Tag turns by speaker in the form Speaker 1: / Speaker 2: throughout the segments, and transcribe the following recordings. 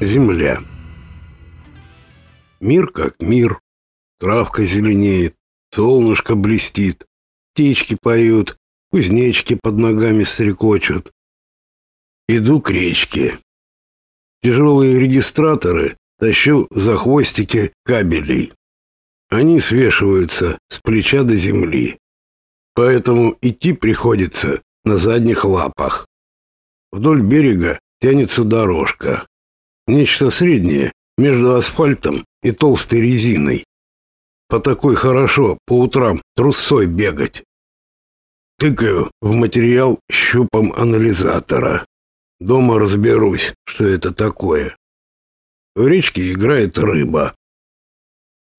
Speaker 1: Земля. Мир как мир. Травка зеленеет, солнышко блестит, птички поют, кузнечки под ногами стрекочут. Иду к речке. Тяжелые регистраторы тащу за хвостики кабелей. Они свешиваются с плеча до земли. Поэтому идти приходится на задних лапах. Вдоль берега тянется дорожка. Нечто среднее между асфальтом и толстой резиной. По такой хорошо по утрам трусой бегать. Тыкаю в материал щупом анализатора. Дома разберусь, что это такое. В речке играет рыба.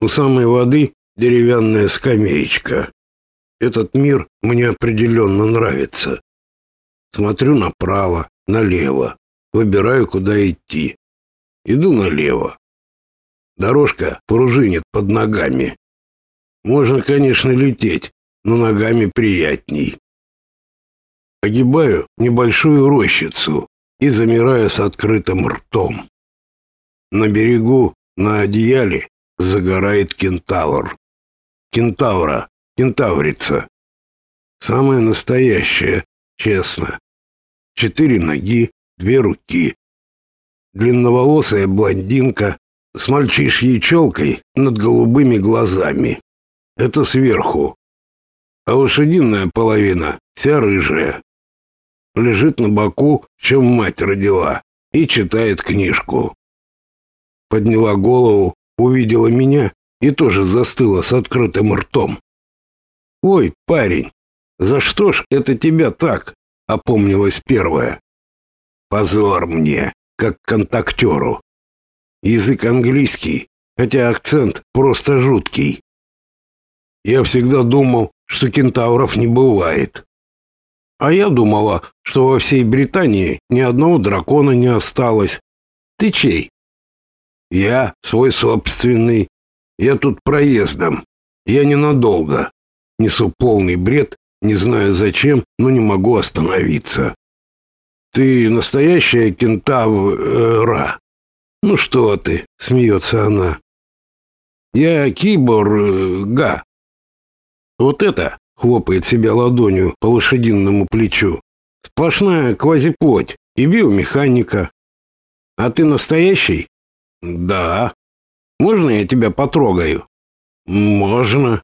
Speaker 1: У самой воды деревянная скамеечка. Этот мир мне определенно нравится. Смотрю направо, налево, выбираю, куда идти. Иду налево. Дорожка пружинит под ногами. Можно, конечно, лететь, но ногами приятней. Огибаю небольшую рощицу и замираю с открытым ртом. На берегу, на одеяле, загорает кентавр. Кентавра, кентаврица. Самая настоящая, честно. Четыре ноги, две руки длинноволосая блондинка с мальчишьей челкой над голубыми глазами. Это сверху. А лошадиная половина вся рыжая. Лежит на боку, чем мать родила, и читает книжку. Подняла голову, увидела меня и тоже застыла с открытым ртом. «Ой, парень, за что ж это тебя так?» — опомнилась первая. «Позор мне!» Как контактеру. Язык английский, хотя акцент просто жуткий. Я всегда думал, что кентавров не бывает. А я думала, что во всей Британии ни одного дракона не осталось. Ты чей? Я свой собственный. Я тут проездом. Я ненадолго. Несу полный бред, не знаю зачем, но не могу остановиться. Ты настоящая кентавра. Ну что ты, смеется она. Я киборга. Вот это хлопает себя ладонью по лошадиному плечу. Сплошная квазиплоть и биомеханика. А ты настоящий? Да. Можно я тебя потрогаю? Можно.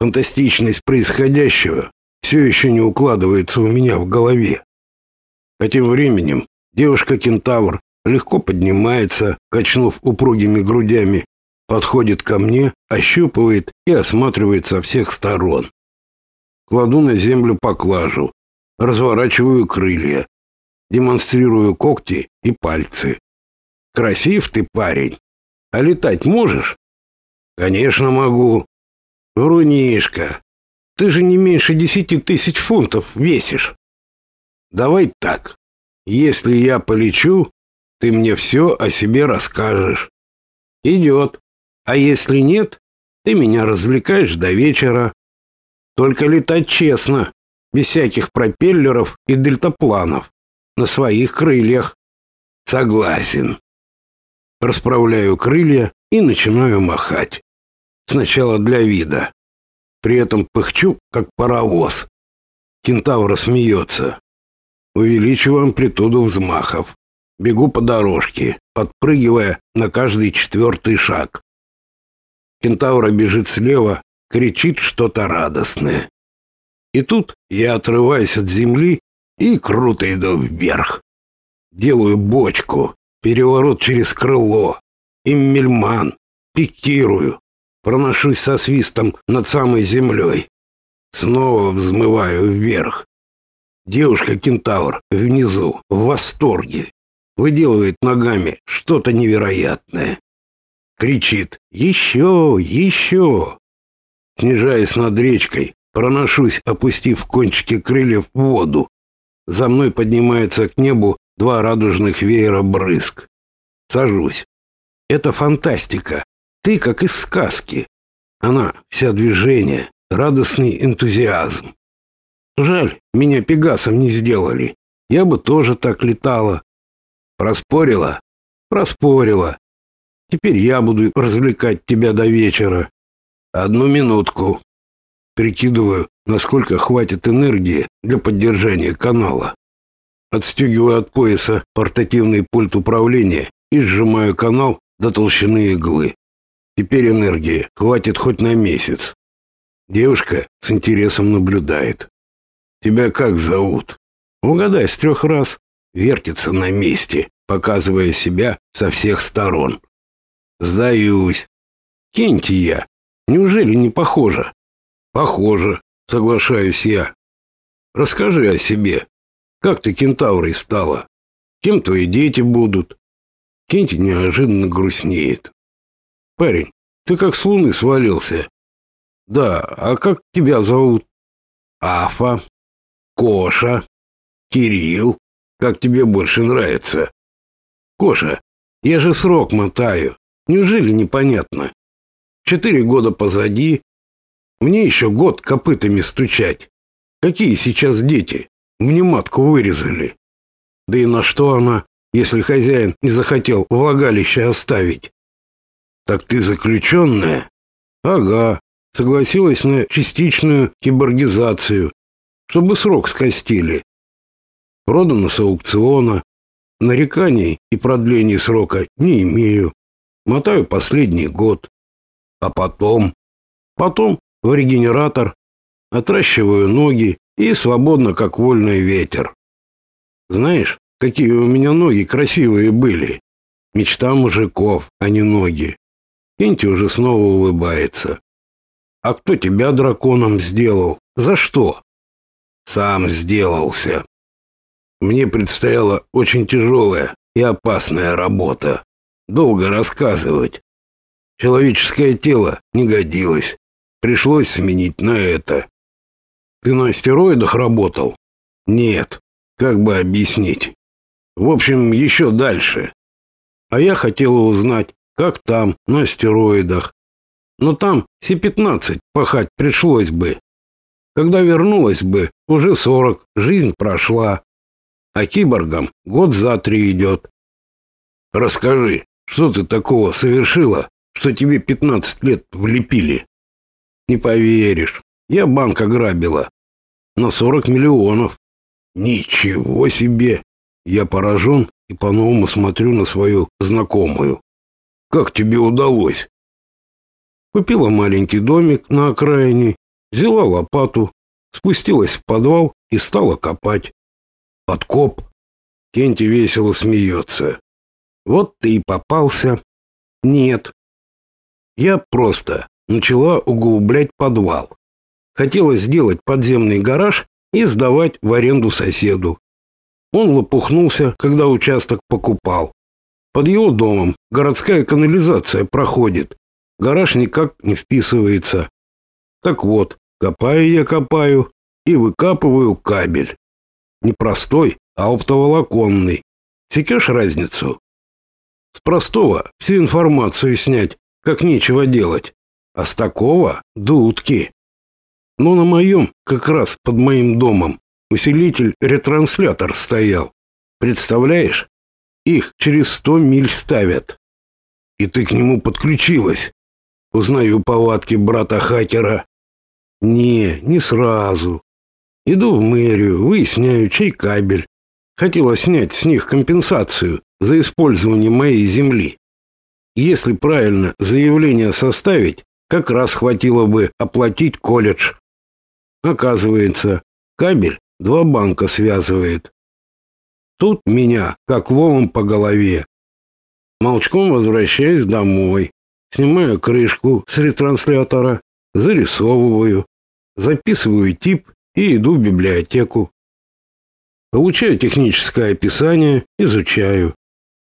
Speaker 1: Фантастичность происходящего все еще не укладывается у меня в голове. А тем временем девушка-кентавр легко поднимается, качнув упругими грудями, подходит ко мне, ощупывает и осматривает со всех сторон. Кладу на землю поклажу, разворачиваю крылья, демонстрирую когти и пальцы. Красив ты, парень. А летать можешь? Конечно, могу. Врунишка, ты же не меньше десяти тысяч фунтов весишь. Давай так. Если я полечу, ты мне все о себе расскажешь. Идет. А если нет, ты меня развлекаешь до вечера. Только летать честно, без всяких пропеллеров и дельтапланов, на своих крыльях. Согласен. Расправляю крылья и начинаю махать. Сначала для вида. При этом пыхчу, как паровоз. Кентавр смеется. Увеличиваю амплитуду взмахов. Бегу по дорожке, подпрыгивая на каждый четвертый шаг. Кентавра бежит слева, кричит что-то радостное. И тут я отрываюсь от земли и круто иду вверх. Делаю бочку, переворот через крыло, иммельман, пикирую, проношусь со свистом над самой землей. Снова взмываю вверх. Девушка-кентавр внизу, в восторге, выделывает ногами что-то невероятное. Кричит «Еще! Еще!» Снижаясь над речкой, проношусь, опустив кончики крыльев в воду. За мной поднимается к небу два радужных веера брызг. Сажусь. Это фантастика. Ты как из сказки. Она вся движение, радостный энтузиазм. Жаль, меня пегасом не сделали. Я бы тоже так летала. Проспорила? Проспорила. Теперь я буду развлекать тебя до вечера. Одну минутку. Прикидываю, насколько хватит энергии для поддержания канала. Отстегиваю от пояса портативный пульт управления и сжимаю канал до толщины иглы. Теперь энергии хватит хоть на месяц. Девушка с интересом наблюдает. Тебя как зовут? Угадай с трех раз. Вертится на месте, показывая себя со всех сторон. Сдаюсь. Кенти я. Неужели не похоже? Похоже, соглашаюсь я. Расскажи о себе. Как ты кентаврой стала? Кем твои дети будут? Кенти неожиданно грустнеет. Парень, ты как с луны свалился. Да, а как тебя зовут? Афа, Коша, Кирилл. Как тебе больше нравится? Коша, я же срок мотаю. Неужели непонятно? Четыре года позади. Мне еще год копытами стучать. Какие сейчас дети? Мне матку вырезали. Да и на что она, если хозяин не захотел влагалище оставить? Так ты заключенная? Ага, согласилась на частичную киборгизацию, чтобы срок скостили. Продано с аукциона. Нареканий и продлений срока не имею. Мотаю последний год. А потом? Потом в регенератор. Отращиваю ноги и свободно, как вольный ветер. Знаешь, какие у меня ноги красивые были. Мечта мужиков, а не ноги. Кенти уже снова улыбается. А кто тебя драконом сделал? За что? Сам сделался. Мне предстояла очень тяжелая и опасная работа. Долго рассказывать. Человеческое тело не годилось. Пришлось сменить на это. Ты на астероидах работал? Нет. Как бы объяснить? В общем, еще дальше. А я хотела узнать, как там, на астероидах. Но там С-15 пахать пришлось бы. Когда вернулась бы, уже 40, жизнь прошла. А киборгам год за три идет. Расскажи, что ты такого совершила, что тебе 15 лет влепили? Не поверишь, я банк ограбила. На 40 миллионов. Ничего себе! Я поражен и по-новому смотрю на свою знакомую. Как тебе удалось? Купила маленький домик на окраине, взяла лопату, спустилась в подвал и стала копать. Подкоп. Кенти весело смеется. Вот ты и попался. Нет. Я просто начала углублять подвал. Хотела сделать подземный гараж и сдавать в аренду соседу. Он лопухнулся, когда участок покупал. Под его домом городская канализация проходит. Гараж никак не вписывается. Так вот, копаю я копаю и выкапываю кабель. Не простой, а оптоволоконный. Секешь разницу? С простого всю информацию снять, как нечего делать. А с такого — дудки. Но на моем, как раз под моим домом, усилитель-ретранслятор стоял. Представляешь? Их через сто миль ставят. И ты к нему подключилась. Узнаю повадки брата-хакера. Не, не сразу. Иду в мэрию, выясняю, чей кабель. Хотела снять с них компенсацию за использование моей земли. Если правильно заявление составить, как раз хватило бы оплатить колледж. Оказывается, кабель два банка связывает. Тут меня, как волом по голове. Молчком возвращаюсь домой, снимаю крышку с ретранслятора, зарисовываю, записываю тип и иду в библиотеку. Получаю техническое описание, изучаю.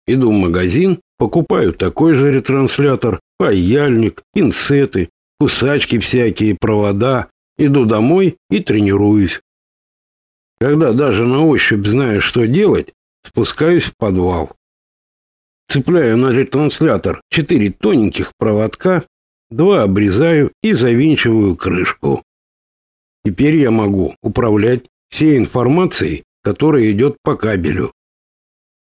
Speaker 1: Иду в магазин, покупаю такой же ретранслятор, паяльник, пинцеты, кусачки всякие, провода. Иду домой и тренируюсь. Когда даже на ощупь знаю, что делать, спускаюсь в подвал. Цепляю на ретранслятор четыре тоненьких проводка, два обрезаю и завинчиваю крышку. Теперь я могу управлять всей информацией, которая идет по кабелю.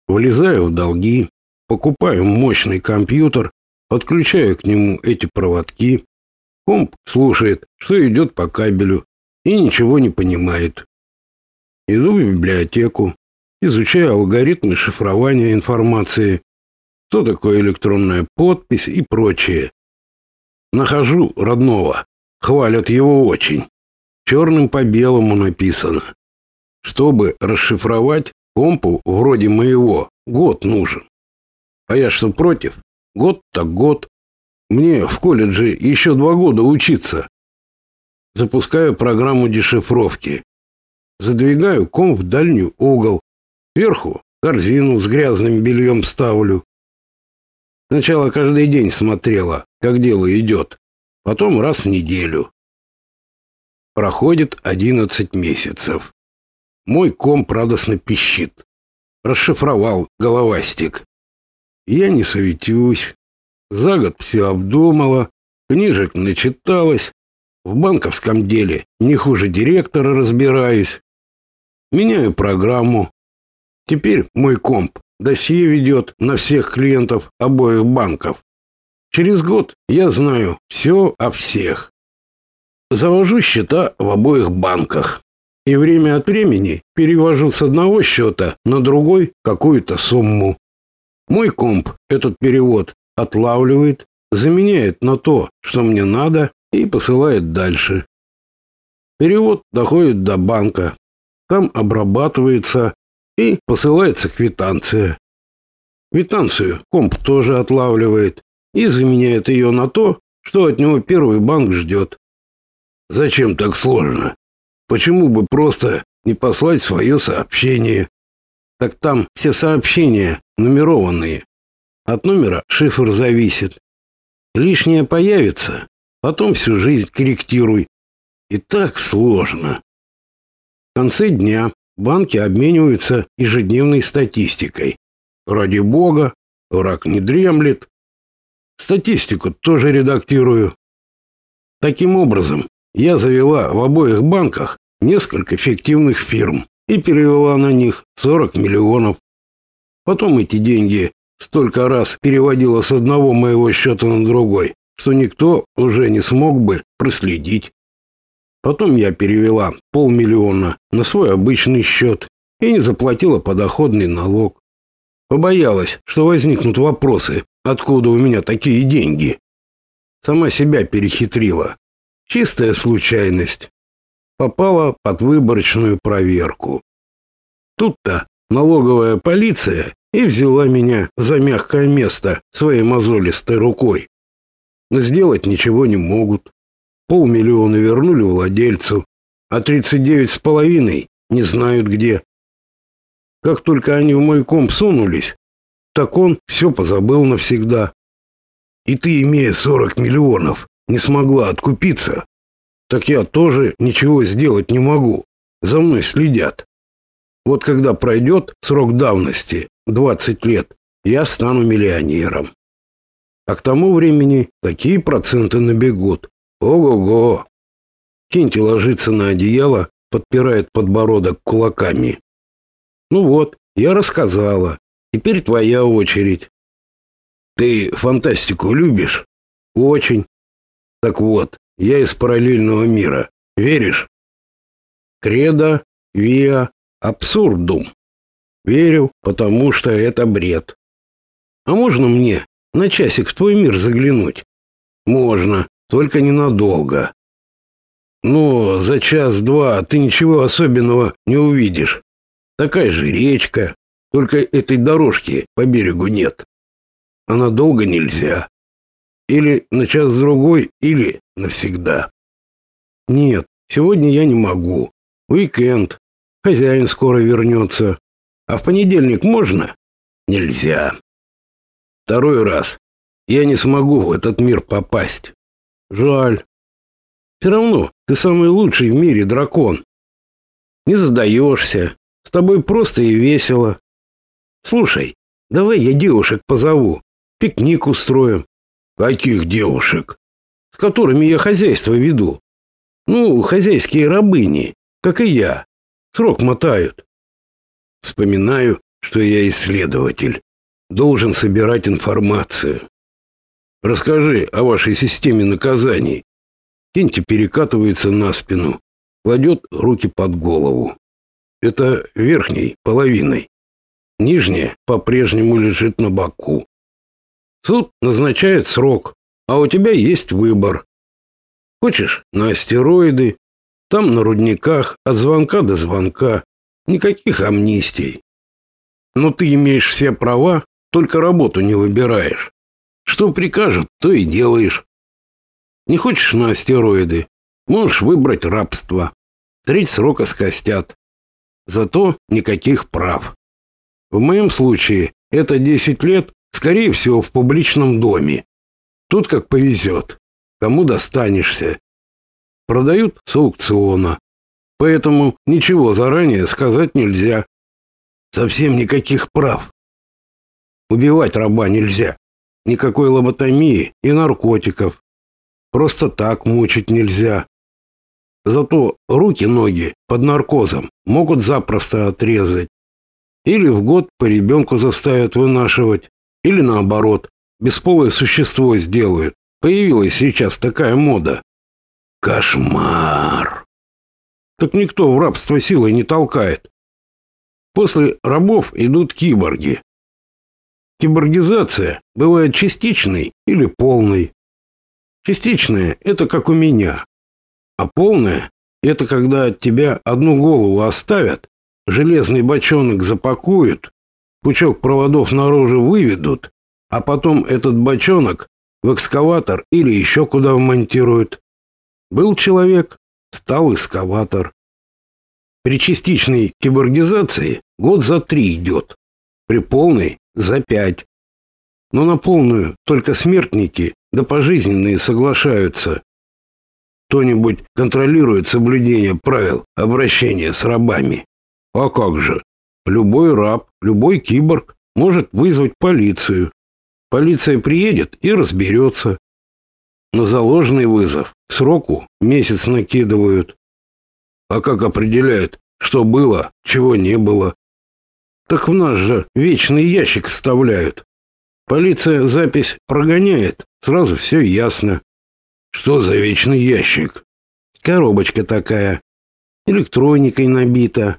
Speaker 1: Влезаю в долги, покупаю мощный компьютер, подключаю к нему эти проводки. Комп слушает, что идет по кабелю, и ничего не понимает. Иду в библиотеку, изучаю алгоритмы шифрования информации, что такое электронная подпись и прочее. Нахожу родного, хвалят его очень. Черным по белому написано. Чтобы расшифровать компу вроде моего, год нужен. А я что против? Год так год. Мне в колледже еще два года учиться. Запускаю программу дешифровки. Задвигаю ком в дальний угол. Сверху корзину с грязным бельем ставлю. Сначала каждый день смотрела, как дело идет. Потом раз в неделю. Проходит одиннадцать месяцев. Мой комп радостно пищит. Расшифровал головастик. Я не советюсь. За год все обдумала, книжек начиталась, в банковском деле не хуже директора разбираюсь. Меняю программу. Теперь мой комп досье ведет на всех клиентов обоих банков. Через год я знаю все о всех. Завожу счета в обоих банках. И время от времени перевожу с одного счета на другой какую-то сумму. Мой комп этот перевод отлавливает, заменяет на то, что мне надо, и посылает дальше. Перевод доходит до банка. Там обрабатывается и посылается квитанция. Квитанцию комп тоже отлавливает и заменяет ее на то, что от него первый банк ждет. Зачем так сложно? Почему бы просто не послать свое сообщение? Так там все сообщения нумерованные. От номера шифр зависит. Лишнее появится, потом всю жизнь корректируй. И так сложно. В конце дня банки обмениваются ежедневной статистикой. Ради бога, враг не дремлет. Статистику тоже редактирую. Таким образом, я завела в обоих банках несколько фиктивных фирм и перевела на них 40 миллионов. Потом эти деньги столько раз переводила с одного моего счета на другой, что никто уже не смог бы проследить. Потом я перевела полмиллиона на свой обычный счет и не заплатила подоходный налог. Побоялась, что возникнут вопросы, откуда у меня такие деньги. Сама себя перехитрила. Чистая случайность попала под выборочную проверку. Тут-то налоговая полиция и взяла меня за мягкое место своей мозолистой рукой. Но сделать ничего не могут. Полмиллиона вернули владельцу, а тридцать девять с половиной не знают где. Как только они в мой комп сунулись, так он все позабыл навсегда. И ты, имея сорок миллионов, не смогла откупиться так я тоже ничего сделать не могу. За мной следят. Вот когда пройдет срок давности, 20 лет, я стану миллионером. А к тому времени такие проценты набегут. Ого-го! Кинти ложится на одеяло, подпирает подбородок кулаками. Ну вот, я рассказала. Теперь твоя очередь. Ты фантастику любишь? Очень. Так вот, я из параллельного мира. Веришь? Кредо виа абсурдум. Верю, потому что это бред. А можно мне на часик в твой мир заглянуть? Можно, только ненадолго. Но за час-два ты ничего особенного не увидишь. Такая же речка, только этой дорожки по берегу нет. А надолго нельзя. Или на час-другой, или навсегда. Нет, сегодня я не могу. Уикенд. Хозяин скоро вернется. А в понедельник можно? Нельзя. Второй раз. Я не смогу в этот мир попасть. Жаль. Все равно ты самый лучший в мире дракон. Не задаешься. С тобой просто и весело. Слушай, давай я девушек позову. Пикник устроим. Каких девушек? С которыми я хозяйство веду. Ну, хозяйские рабыни, как и я. Срок мотают. Вспоминаю, что я исследователь. должен собирать информацию. Расскажи о вашей системе наказаний. Кенти перекатывается на спину, кладет руки под голову. Это верхней половиной. Нижняя по-прежнему лежит на боку. Суд назначает срок, а у тебя есть выбор. Хочешь на астероиды, там на рудниках от звонка до звонка, никаких амнистий. Но ты имеешь все права, только работу не выбираешь. Что прикажут, то и делаешь. Не хочешь на астероиды, можешь выбрать рабство. Треть срока скостят. Зато никаких прав. В моем случае это 10 лет, скорее всего, в публичном доме. Тут как повезет. Кому достанешься. Продают с аукциона. Поэтому ничего заранее сказать нельзя. Совсем никаких прав. Убивать раба нельзя. Никакой лоботомии и наркотиков. Просто так мучить нельзя. Зато руки-ноги под наркозом могут запросто отрезать. Или в год по ребенку заставят вынашивать, или наоборот, бесполое существо сделают. Появилась сейчас такая мода. Кошмар! Так никто в рабство силой не толкает. После рабов идут киборги. Киборгизация бывает частичной или полной. Частичная – это как у меня. А полная – это когда от тебя одну голову оставят, железный бочонок запакуют, пучок проводов наружу выведут, а потом этот бочонок в экскаватор или еще куда вмонтируют. Был человек, стал экскаватор. При частичной киборгизации год за три идет, при полной за пять. Но на полную только смертники да пожизненные соглашаются. Кто-нибудь контролирует соблюдение правил обращения с рабами? А как же? Любой раб, любой киборг может вызвать полицию. Полиция приедет и разберется. На заложенный вызов сроку месяц накидывают. А как определяют, что было, чего не было? Так в нас же вечный ящик вставляют. Полиция запись прогоняет, сразу все ясно. Что за вечный ящик? Коробочка такая, электроникой набита.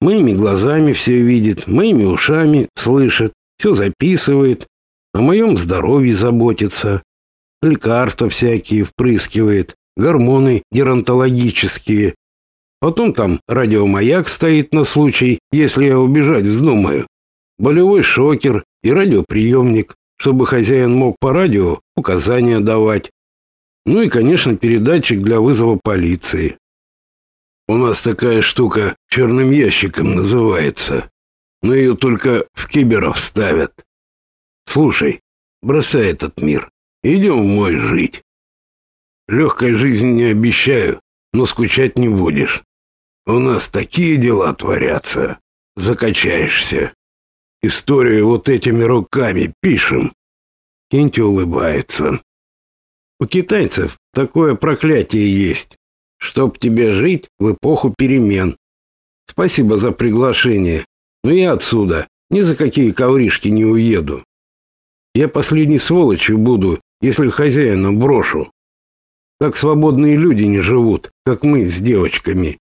Speaker 1: Моими глазами все видит, моими ушами слышит, все записывает, о моем здоровье заботится, лекарства всякие впрыскивает, гормоны геронтологические. Потом там радиомаяк стоит на случай, если я убежать вздумаю. Болевой шокер и радиоприемник, чтобы хозяин мог по радио указания давать. Ну и, конечно, передатчик для вызова полиции. У нас такая штука черным ящиком называется. Но ее только в киберов ставят. Слушай, бросай этот мир. Идем в мой жить. Легкой жизни не обещаю, но скучать не будешь. У нас такие дела творятся. Закачаешься. Историю вот этими руками пишем. Кенти улыбается. У китайцев такое проклятие есть. Чтоб тебе жить в эпоху перемен. Спасибо за приглашение. Но я отсюда ни за какие ковришки не уеду. Я последней сволочью буду, если хозяина брошу. Так свободные люди не живут, как мы с девочками.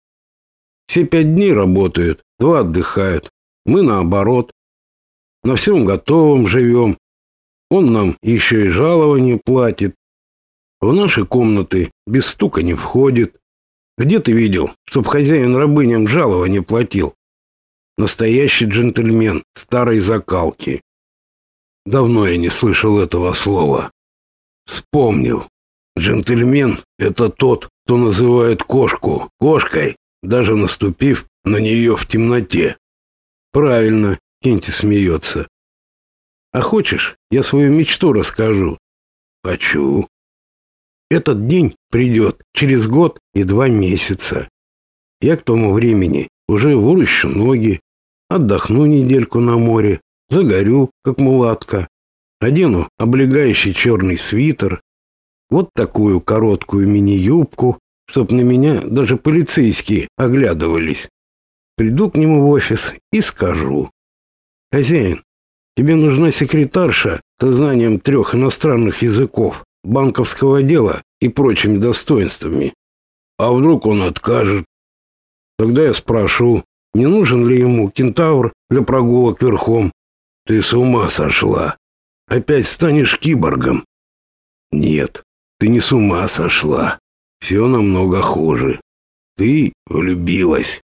Speaker 1: Все пять дней работают, два отдыхают. Мы наоборот на всем готовом живем. Он нам еще и жалование платит. В наши комнаты без стука не входит. Где ты видел, чтоб хозяин рабыням жалование платил? Настоящий джентльмен старой закалки. Давно я не слышал этого слова. Вспомнил. Джентльмен — это тот, кто называет кошку кошкой, даже наступив на нее в темноте. Правильно, Кенти смеется. А хочешь, я свою мечту расскажу? Хочу. Этот день придет через год и два месяца. Я к тому времени уже выращу ноги, отдохну недельку на море, загорю, как мулатка, одену облегающий черный свитер, вот такую короткую мини-юбку, чтоб на меня даже полицейские оглядывались. Приду к нему в офис и скажу. Хозяин, Тебе нужна секретарша со знанием трех иностранных языков, банковского дела и прочими достоинствами. А вдруг он откажет? Тогда я спрошу, не нужен ли ему кентавр для прогулок верхом. Ты с ума сошла. Опять станешь киборгом. Нет, ты не с ума сошла. Все намного хуже. Ты влюбилась.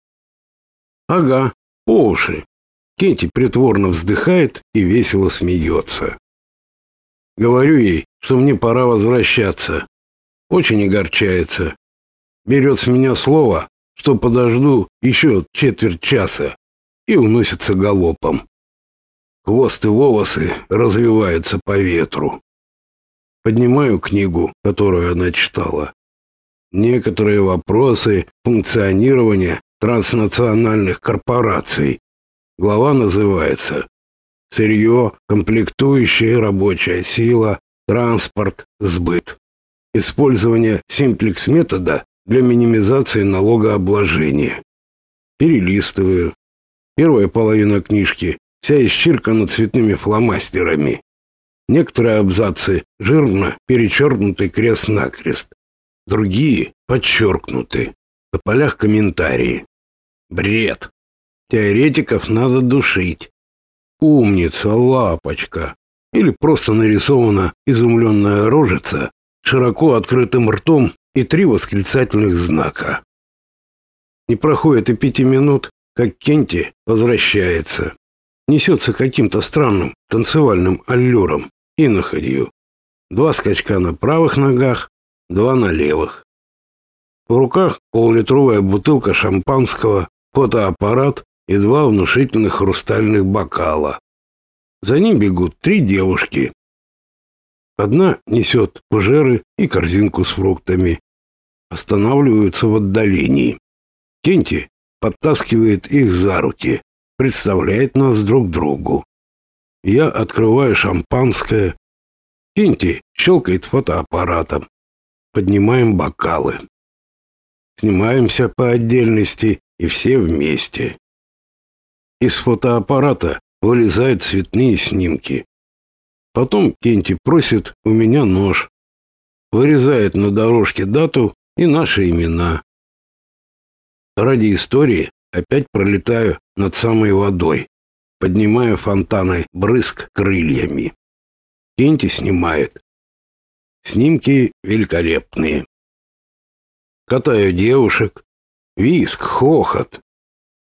Speaker 1: Ага, по уши. Кенти притворно вздыхает и весело смеется. Говорю ей, что мне пора возвращаться. Очень огорчается. Берет с меня слово, что подожду еще четверть часа и уносится галопом. Хвост и волосы развиваются по ветру. Поднимаю книгу, которую она читала. Некоторые вопросы функционирования транснациональных корпораций. Глава называется «Сырье, комплектующая рабочая сила, транспорт, сбыт». Использование симплекс-метода для минимизации налогообложения. Перелистываю. Первая половина книжки вся исчеркана цветными фломастерами. Некоторые абзацы жирно перечеркнуты крест-накрест. Другие подчеркнуты. На полях комментарии. Бред. Теоретиков надо душить. Умница, лапочка. Или просто нарисована изумленная рожица, широко открытым ртом и три восклицательных знака. Не проходит и пяти минут, как Кенти возвращается. Несется каким-то странным танцевальным аллюром и находью. Два скачка на правых ногах, два на левых. В руках полулитровая бутылка шампанского, фотоаппарат и два внушительных хрустальных бокала. За ним бегут три девушки. Одна несет пожеры и корзинку с фруктами. Останавливаются в отдалении. Кенти подтаскивает их за руки, представляет нас друг другу. Я открываю шампанское. Кенти щелкает фотоаппаратом. Поднимаем бокалы. Снимаемся по отдельности и все вместе. Из фотоаппарата вылезают цветные снимки. Потом Кенти просит у меня нож. Вырезает на дорожке дату и наши имена. Ради истории опять пролетаю над самой водой, поднимая фонтаны брызг крыльями. Кенти снимает. Снимки великолепные. Катаю девушек. Виск, хохот.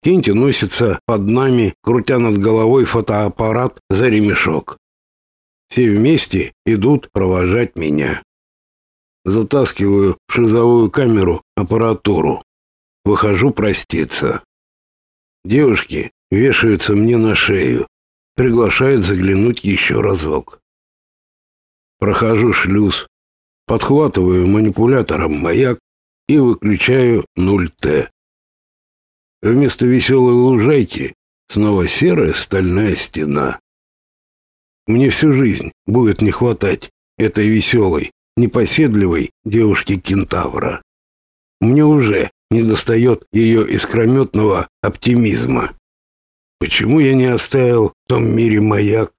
Speaker 1: Кенти носится под нами, крутя над головой фотоаппарат за ремешок. Все вместе идут провожать меня. Затаскиваю шизовую камеру аппаратуру. Выхожу проститься. Девушки вешаются мне на шею, приглашают заглянуть еще разок. Прохожу шлюз, подхватываю манипулятором маяк и выключаю 0Т. Вместо веселой лужайки снова серая стальная стена. Мне всю жизнь будет не хватать этой веселой, непоседливой девушки-кентавра. Мне уже недостает ее искрометного оптимизма. Почему я не оставил в том мире маяк?